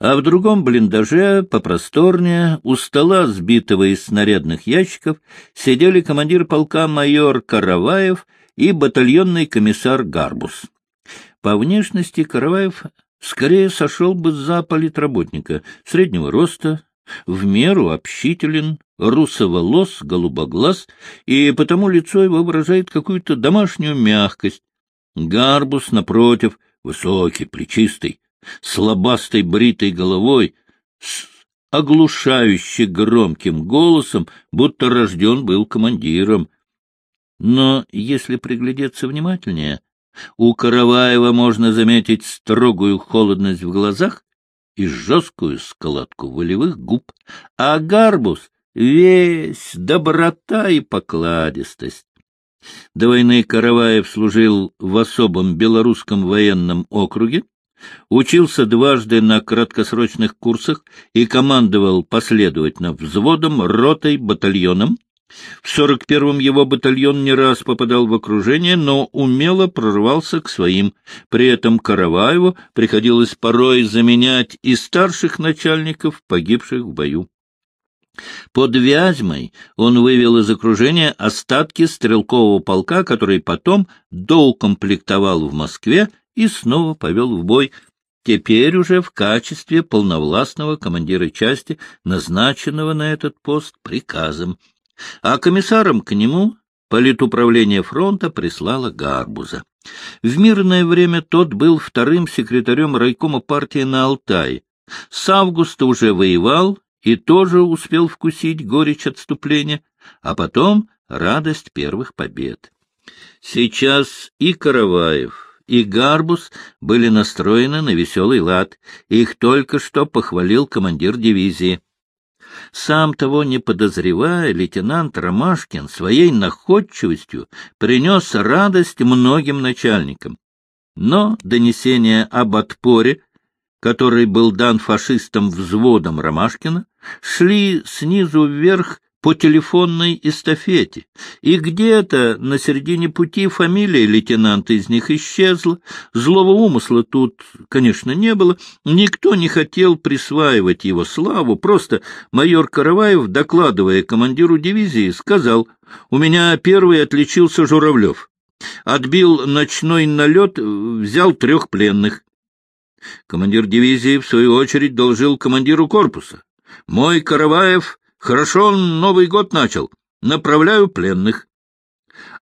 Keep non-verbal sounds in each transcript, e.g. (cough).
а в другом блиндаже, попросторнее, у стола, сбитого из снарядных ящиков, сидели командир полка майор Караваев и батальонный комиссар Гарбус. По внешности Караваев скорее сошел бы за политработника, среднего роста, в меру общителен, русоволос, голубоглаз, и потому лицо его выражает какую-то домашнюю мягкость. Гарбус, напротив, высокий, плечистый, с лобастой бритой головой, с оглушающе громким голосом, будто рожден был командиром. Но если приглядеться внимательнее, у Караваева можно заметить строгую холодность в глазах и жесткую складку волевых губ, а Гарбус — весь доброта и покладистость. До войны Караваев служил в особом белорусском военном округе, учился дважды на краткосрочных курсах и командовал последовательно взводом, ротой, батальоном. В 41-м его батальон не раз попадал в окружение, но умело прорвался к своим. При этом Караваеву приходилось порой заменять и старших начальников, погибших в бою. Под Вязьмой он вывел из окружения остатки стрелкового полка, который потом доукомплектовал в Москве и снова повел в бой, теперь уже в качестве полновластного командира части, назначенного на этот пост приказом. А комиссаром к нему политуправление фронта прислало Гарбуза. В мирное время тот был вторым секретарем райкома партии на Алтае. С августа уже воевал и тоже успел вкусить горечь отступления, а потом радость первых побед. Сейчас и Караваев, и Гарбус были настроены на веселый лад. Их только что похвалил командир дивизии. Сам того не подозревая, лейтенант Ромашкин своей находчивостью принес радость многим начальникам. Но донесение об отпоре, который был дан фашистам взводом Ромашкина, шли снизу вверх по телефонной эстафете, и где-то на середине пути фамилия лейтенанта из них исчезла, злого умысла тут, конечно, не было, никто не хотел присваивать его славу, просто майор Караваев, докладывая командиру дивизии, сказал, «У меня первый отличился Журавлев, отбил ночной налет, взял трех пленных». Командир дивизии, в свою очередь, доложил командиру корпуса, «Мой Караваев Хорошо Новый год начал. Направляю пленных.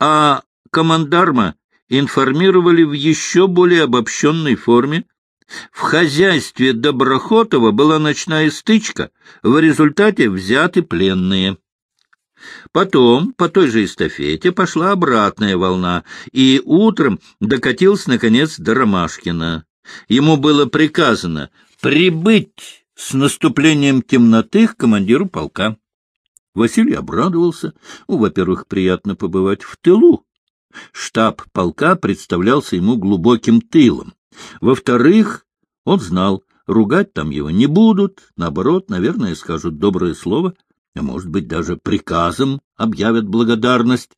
А командарма информировали в еще более обобщенной форме. В хозяйстве Доброхотова была ночная стычка, в результате взяты пленные. Потом, по той же эстафете, пошла обратная волна, и утром докатился, наконец, до Ромашкина. Ему было приказано прибыть с наступлением темноты к командиру полка. Василий обрадовался. Ну, во-первых, приятно побывать в тылу. Штаб полка представлялся ему глубоким тылом. Во-вторых, он знал, ругать там его не будут, наоборот, наверное, скажут доброе слово, а может быть, даже приказом объявят благодарность.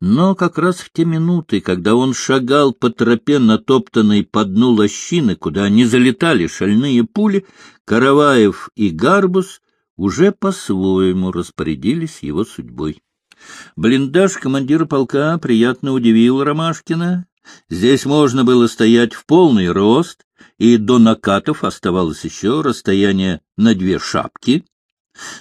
Но как раз в те минуты, когда он шагал по тропе, натоптанной по дну лощины, куда не залетали шальные пули, Караваев и Гарбус уже по-своему распорядились его судьбой. Блиндаж командира полка приятно удивил Ромашкина. Здесь можно было стоять в полный рост, и до накатов оставалось еще расстояние на две шапки.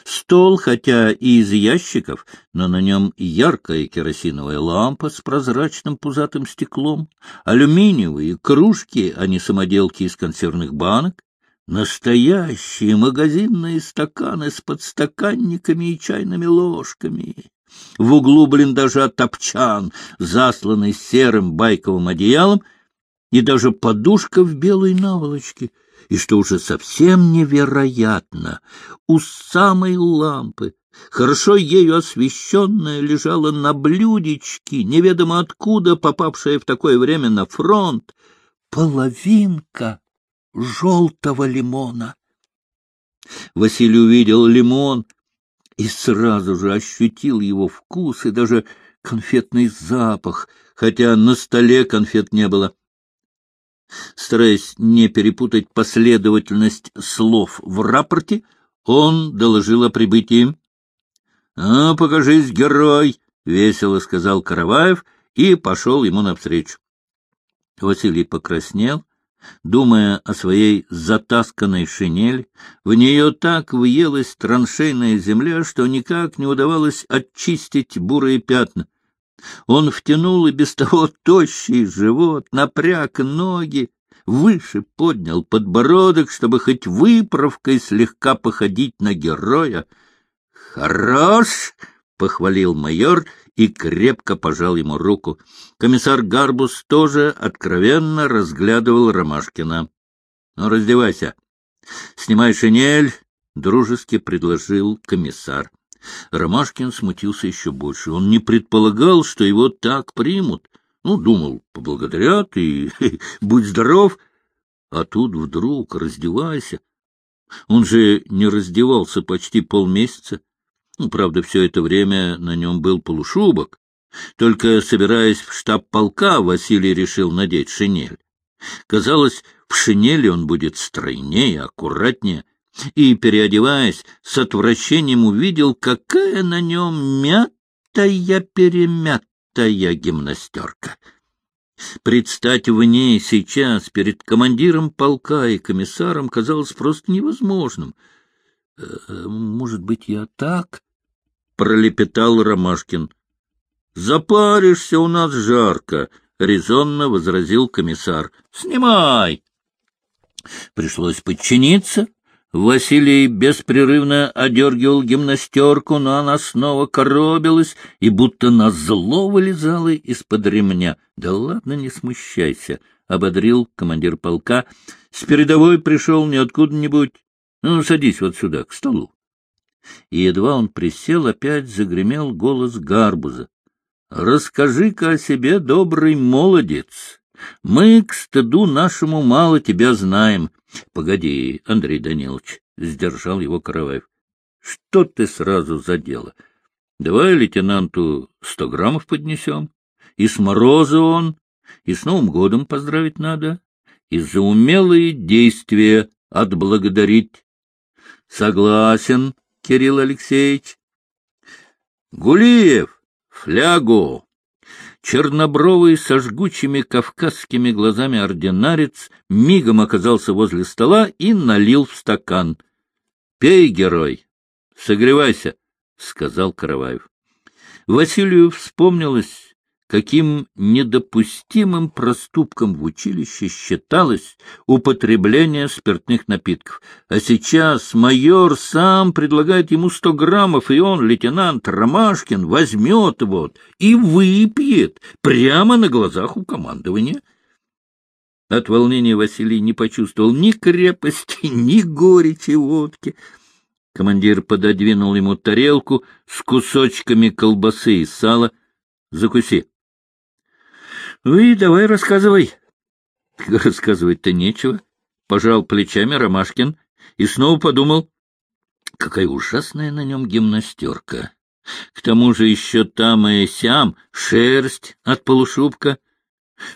Стол, хотя и из ящиков, но на нем яркая керосиновая лампа с прозрачным пузатым стеклом, алюминиевые кружки, а не самоделки из консервных банок, настоящие магазинные стаканы с подстаканниками и чайными ложками. В углу блиндажа топчан, засланный серым байковым одеялом, и даже подушка в белой наволочке — и, что уже совсем невероятно, у самой лампы, хорошо ею освещенная, лежала на блюдечке, неведомо откуда попавшая в такое время на фронт, половинка желтого лимона. Василий увидел лимон и сразу же ощутил его вкус и даже конфетный запах, хотя на столе конфет не было. Стараясь не перепутать последовательность слов в рапорте, он доложил о прибытии. — А, покажись, герой! — весело сказал Караваев и пошел ему навстречу. Василий покраснел, думая о своей затасканной шинели. В нее так въелась траншейная земля, что никак не удавалось очистить бурые пятна. Он втянул и без того тощий живот, напряг ноги, выше поднял подбородок, чтобы хоть выправкой слегка походить на героя. «Хорош!» — похвалил майор и крепко пожал ему руку. Комиссар Гарбус тоже откровенно разглядывал Ромашкина. — Ну, раздевайся. — Снимай шинель, — дружески предложил комиссар. Ромашкин смутился еще больше. Он не предполагал, что его так примут. Ну, думал, поблагодарят и (laughs) будь здоров. А тут вдруг раздевайся. Он же не раздевался почти полмесяца. Ну, правда, все это время на нем был полушубок. Только, собираясь в штаб полка, Василий решил надеть шинель. Казалось, в шинели он будет стройнее, аккуратнее, и, переодеваясь, с отвращением увидел, какая на нем мятая-перемятая гимнастерка. Предстать в ней сейчас перед командиром полка и комиссаром казалось просто невозможным. «Э, — Может быть, я так? — пролепетал Ромашкин. — Запаришься, у нас жарко, — резонно возразил комиссар. — Снимай! Пришлось подчиниться, Василий беспрерывно одергивал гимнастерку, но она снова коробилась и будто назло вылезала из-под ремня. — Да ладно, не смущайся, — ободрил командир полка. — С передовой пришел не откуда-нибудь. Ну, садись вот сюда, к столу. И едва он присел, опять загремел голос Гарбуза. — Расскажи-ка о себе, добрый молодец. Мы, к стыду нашему, мало тебя знаем. — Погоди, Андрей Данилович, — сдержал его Караваев. — Что ты сразу за дело? Давай лейтенанту сто граммов поднесем. И с мороза он, и с Новым годом поздравить надо, и за умелые действия отблагодарить. — Согласен, Кирилл Алексеевич. — Гулиев, флягу! Чернобровый со жгучими кавказскими глазами ординарец мигом оказался возле стола и налил в стакан. — Пей, герой, согревайся, — сказал Караваев. Василию вспомнилось каким недопустимым проступком в училище считалось употребление спиртных напитков. А сейчас майор сам предлагает ему сто граммов, и он, лейтенант Ромашкин, возьмет вот и выпьет прямо на глазах у командования. От волнения Василий не почувствовал ни крепости, (laughs) ни горечи водки. Командир пододвинул ему тарелку с кусочками колбасы и сала. — Закуси. Ну и давай рассказывай. (laughs) Рассказывать-то нечего. Пожал плечами Ромашкин и снова подумал, какая ужасная на нем гимнастерка. К тому же еще там и сям шерсть от полушубка.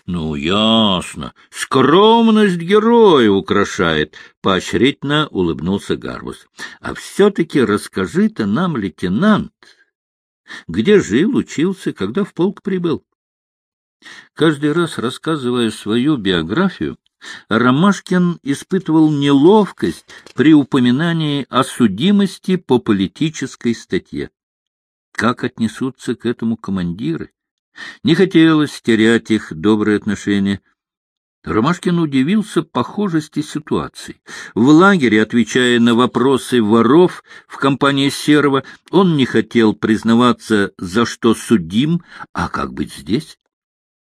Ну, ясно, скромность героя украшает, — поощрительно улыбнулся Гарвус. А все-таки расскажи-то нам, лейтенант, где жил, учился, когда в полк прибыл? Каждый раз рассказывая свою биографию, Ромашкин испытывал неловкость при упоминании о судимости по политической статье. Как отнесутся к этому командиры? Не хотелось терять их добрые отношения. Ромашкин удивился похожести ситуации. В лагере, отвечая на вопросы воров в компании Серова, он не хотел признаваться, за что судим, а как быть здесь?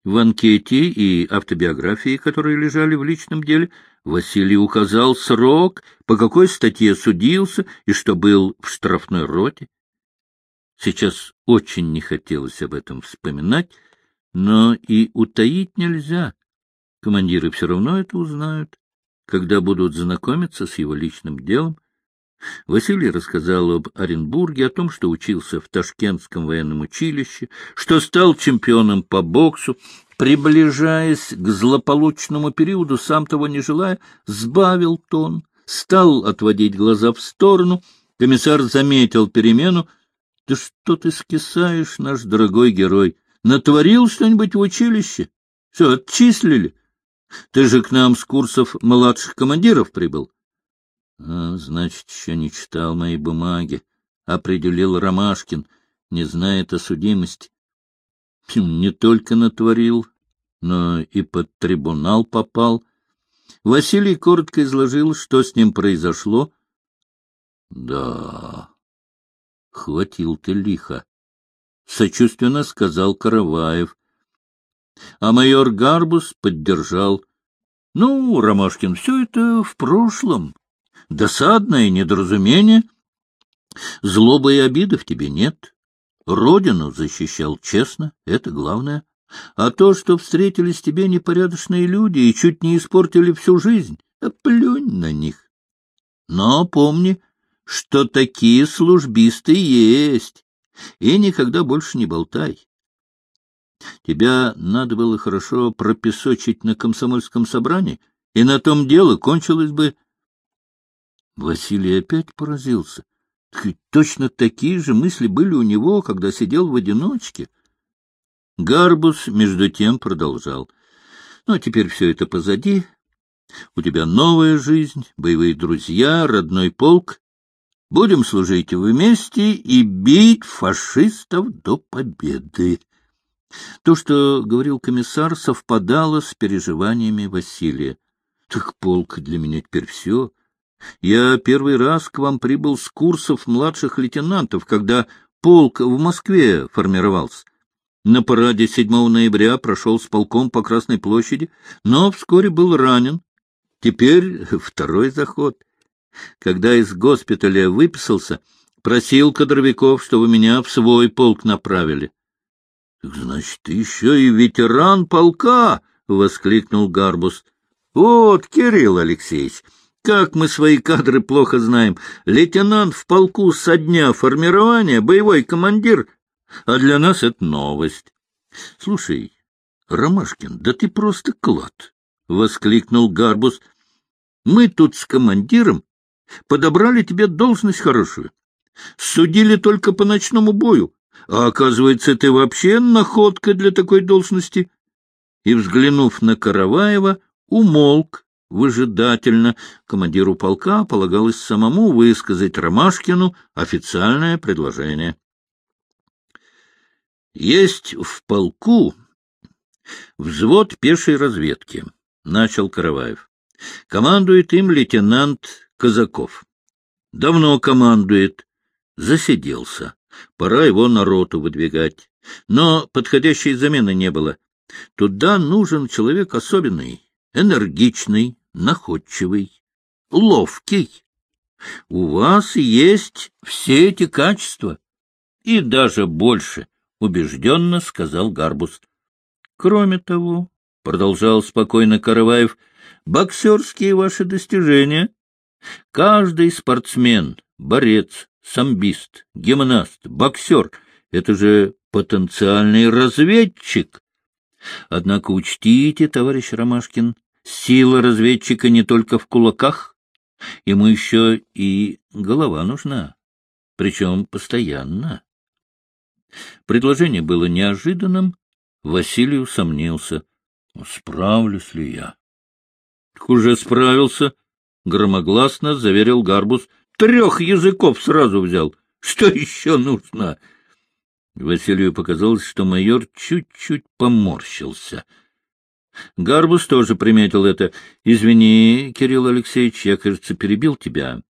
В анкете и автобиографии, которые лежали в личном деле, Василий указал срок, по какой статье судился и что был в штрафной роте. Сейчас очень не хотелось об этом вспоминать, но и утаить нельзя. Командиры все равно это узнают, когда будут знакомиться с его личным делом. Василий рассказал об Оренбурге, о том, что учился в Ташкентском военном училище, что стал чемпионом по боксу, приближаясь к злополучному периоду, сам того не желая, сбавил тон, стал отводить глаза в сторону. Комиссар заметил перемену. — Да что ты скисаешь, наш дорогой герой? Натворил что-нибудь в училище? Все, отчислили. Ты же к нам с курсов младших командиров прибыл. А, значит, еще не читал мои бумаги, — определил Ромашкин, не знает о судимости. Не только натворил, но и под трибунал попал. Василий коротко изложил, что с ним произошло. — Да, хватил ты лихо, — сочувственно сказал Караваев. А майор Гарбус поддержал. — Ну, Ромашкин, все это в прошлом. Досадное недоразумение. Злобы и обиды в тебе нет. Родину защищал честно, это главное. А то, что встретились тебе непорядочные люди и чуть не испортили всю жизнь, да плюнь на них. Но помни, что такие службисты есть, и никогда больше не болтай. Тебя надо было хорошо пропесочить на комсомольском собрании, и на том дело кончилось бы... Василий опять поразился. Точно такие же мысли были у него, когда сидел в одиночке. Гарбус, между тем, продолжал. Ну, а теперь все это позади. У тебя новая жизнь, боевые друзья, родной полк. Будем служить вместе и бить фашистов до победы. То, что говорил комиссар, совпадало с переживаниями Василия. Так полк для меня теперь все. Я первый раз к вам прибыл с курсов младших лейтенантов, когда полк в Москве формировался. На параде 7 ноября прошел с полком по Красной площади, но вскоре был ранен. Теперь (laughs) второй заход. Когда из госпиталя выписался, просил кадровиков, чтобы меня в свой полк направили. — значит, еще и ветеран полка! — воскликнул Гарбус. — Вот, Кирилл Алексеевич, как мы свои кадры плохо знаем. Лейтенант в полку со дня формирования, боевой командир, а для нас это новость. — Слушай, Ромашкин, да ты просто клад! — воскликнул Гарбус. — Мы тут с командиром подобрали тебе должность хорошую. Судили только по ночному бою, а оказывается, ты вообще находка для такой должности. И, взглянув на Караваева, умолк, выжидательно. Командиру полка полагалось самому высказать Ромашкину официальное предложение. Есть в полку взвод пешей разведки, — начал Караваев. Командует им лейтенант Казаков. Давно командует. Засиделся. Пора его на роту выдвигать. Но подходящей замены не было. Туда нужен человек особенный, энергичный, находчивый, ловкий. У вас есть все эти качества. И даже больше, — убежденно сказал Гарбус. Кроме того, — продолжал спокойно Караваев, — боксерские ваши достижения. Каждый спортсмен, борец, самбист, гимнаст, боксер — это же потенциальный разведчик. Однако учтите, товарищ Ромашкин, сила разведчика не только в кулаках, ему еще и голова нужна, причем постоянно. Предложение было неожиданным, Василий усомнился. Справлюсь ли я? — Уже справился, — громогласно заверил Гарбус. — Трех языков сразу взял. Что еще нужно? — Василию показалось, что майор чуть-чуть поморщился. Гарбус тоже приметил это. — Извини, Кирилл Алексеевич, я, кажется, перебил тебя.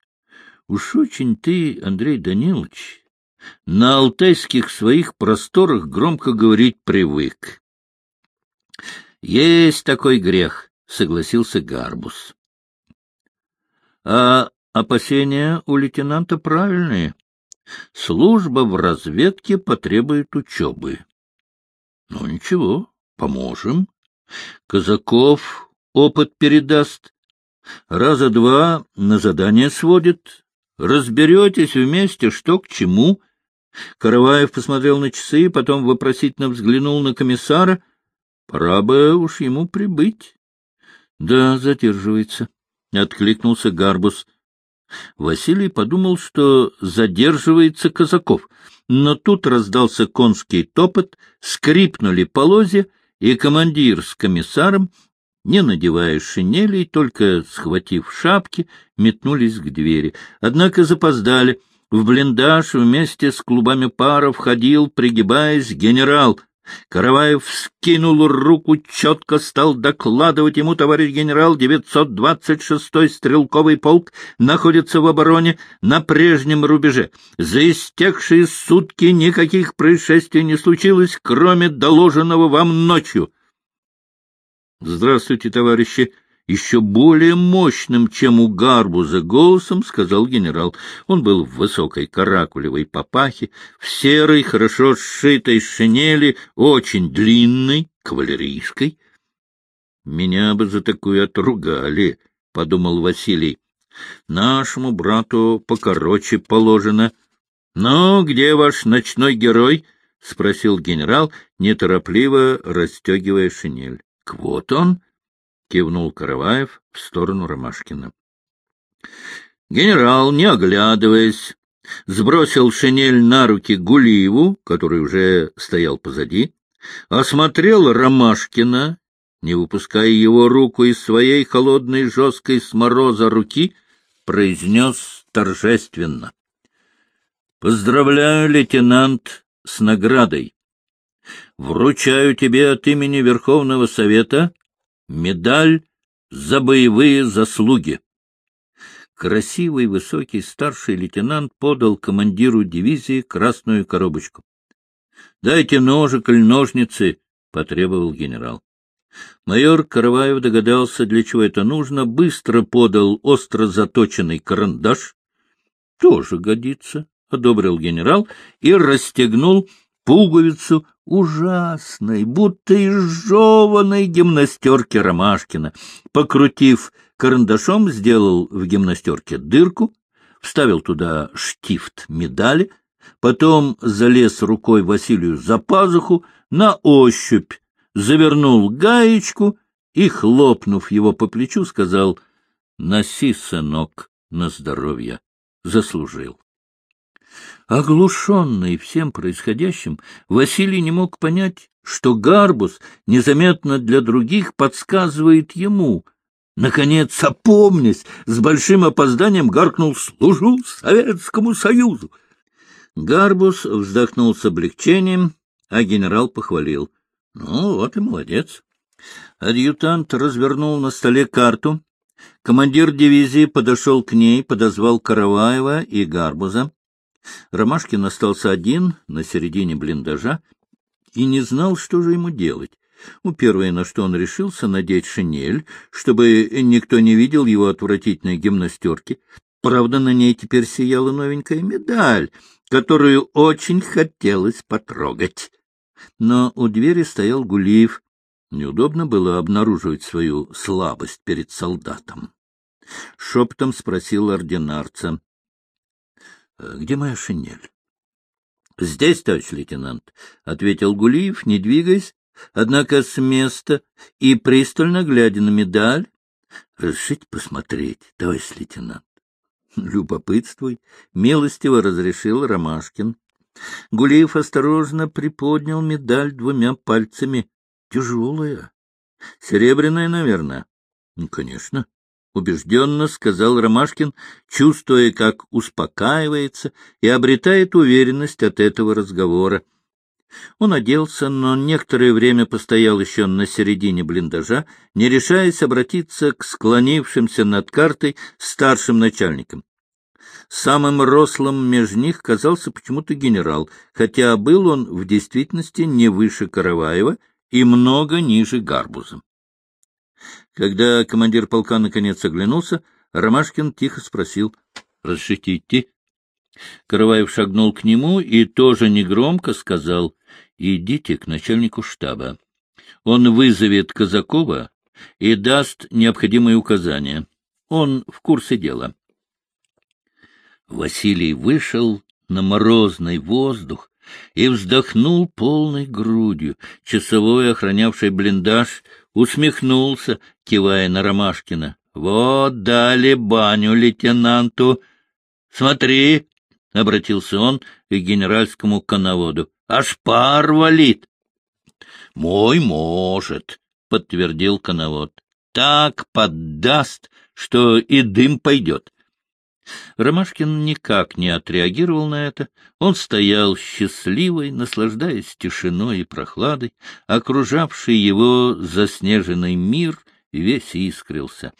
— Уж очень ты, Андрей Данилович, на алтайских своих просторах громко говорить привык. — Есть такой грех, — согласился Гарбус. — А опасения у лейтенанта правильные. Служба в разведке потребует учебы. Ну, ничего, поможем. Казаков опыт передаст. Раза два на задание сводит. Разберетесь вместе, что к чему. Караваев посмотрел на часы, потом вопросительно взглянул на комиссара. — Пора бы уж ему прибыть. — Да, задерживается, — откликнулся Гарбус. Василий подумал, что задерживается Казаков, но тут раздался конский топот, скрипнули полозья, и командир с комиссаром, не надевая шинелей, только схватив шапки, метнулись к двери. Однако запоздали. В блиндаж вместе с клубами пара входил, пригибаясь, генерал — Караваев скинул руку, четко стал докладывать ему, товарищ генерал, 926-й стрелковый полк находится в обороне на прежнем рубеже. За истекшие сутки никаких происшествий не случилось, кроме доложенного вам ночью. — Здравствуйте, товарищи! Еще более мощным, чем у Гарбуза, голосом сказал генерал. Он был в высокой каракулевой папахе, в серой, хорошо сшитой шинели, очень длинной, кавалерийской. — Меня бы за такую отругали, — подумал Василий. — Нашему брату покороче положено. — Ну, где ваш ночной герой? — спросил генерал, неторопливо расстегивая шинель. — Вот он! —— кивнул Караваев в сторону Ромашкина. Генерал, не оглядываясь, сбросил шинель на руки Гулиеву, который уже стоял позади, осмотрел Ромашкина, не выпуская его руку из своей холодной жесткой с мороза руки, произнес торжественно. — Поздравляю, лейтенант, с наградой. Вручаю тебе от имени Верховного Совета Медаль за боевые заслуги. Красивый высокий старший лейтенант подал командиру дивизии красную коробочку. — Дайте ножик или ножницы, — потребовал генерал. Майор Караваев догадался, для чего это нужно, быстро подал остро заточенный карандаш. — Тоже годится, — одобрил генерал и расстегнул пуговицу ужасной, будто изжеванной гимнастерки Ромашкина. Покрутив карандашом, сделал в гимнастерке дырку, вставил туда штифт медали, потом залез рукой Василию за пазуху, на ощупь завернул гаечку и, хлопнув его по плечу, сказал «Носи, сынок, на здоровье, заслужил». Оглушенный всем происходящим, Василий не мог понять, что Гарбус незаметно для других подсказывает ему. Наконец, опомнясь, с большим опозданием гаркнул «Служу Советскому Союзу!». Гарбус вздохнул с облегчением, а генерал похвалил. «Ну, вот и молодец». Адъютант развернул на столе карту. Командир дивизии подошел к ней, подозвал Караваева и Гарбуза. Ромашкин остался один на середине блиндажа и не знал, что же ему делать. У первое, на что он решился, надеть шинель, чтобы никто не видел его отвратительной гимнастерки. Правда, на ней теперь сияла новенькая медаль, которую очень хотелось потрогать. Но у двери стоял Гулиев. Неудобно было обнаруживать свою слабость перед солдатом. Шепотом спросил ординарца. Где моя шинель? — Здесь, товарищ лейтенант, — ответил Гулиев, не двигаясь, однако с места и пристально глядя на медаль. — Разрешите посмотреть, товарищ лейтенант? — Любопытствуй, — милостиво разрешил Ромашкин. Гулиев осторожно приподнял медаль двумя пальцами. Тяжелая. Серебряная, наверное. — конечно убежденно сказал Ромашкин, чувствуя, как успокаивается и обретает уверенность от этого разговора. Он оделся, но некоторое время постоял еще на середине блиндажа, не решаясь обратиться к склонившимся над картой старшим начальникам. Самым рослым между них казался почему-то генерал, хотя был он в действительности не выше Караваева и много ниже Гарбуза. Когда командир полка наконец оглянулся, Ромашкин тихо спросил, — Разрешите идти? Караваев шагнул к нему и тоже негромко сказал, — Идите к начальнику штаба. Он вызовет Казакова и даст необходимые указания. Он в курсе дела. Василий вышел на морозный воздух, и вздохнул полной грудью. Часовой, охранявший блиндаж, усмехнулся, кивая на Ромашкина. — Вот дали баню лейтенанту. — Смотри, — обратился он к генеральскому коноводу, — аж пар валит. — Мой может, — подтвердил коновод. — Так поддаст, что и дым пойдет. Ромашкин никак не отреагировал на это. Он стоял счастливый, наслаждаясь тишиной и прохладой. Окружавший его заснеженный мир весь искрился.